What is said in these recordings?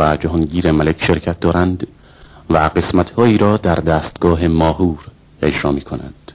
و جهانگیر ملک شرکت دارند و قسمت هایی را در دستگاه ماهور اجرا می کنند.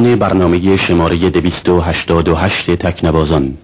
برنامه شماره 288 تکنوازان.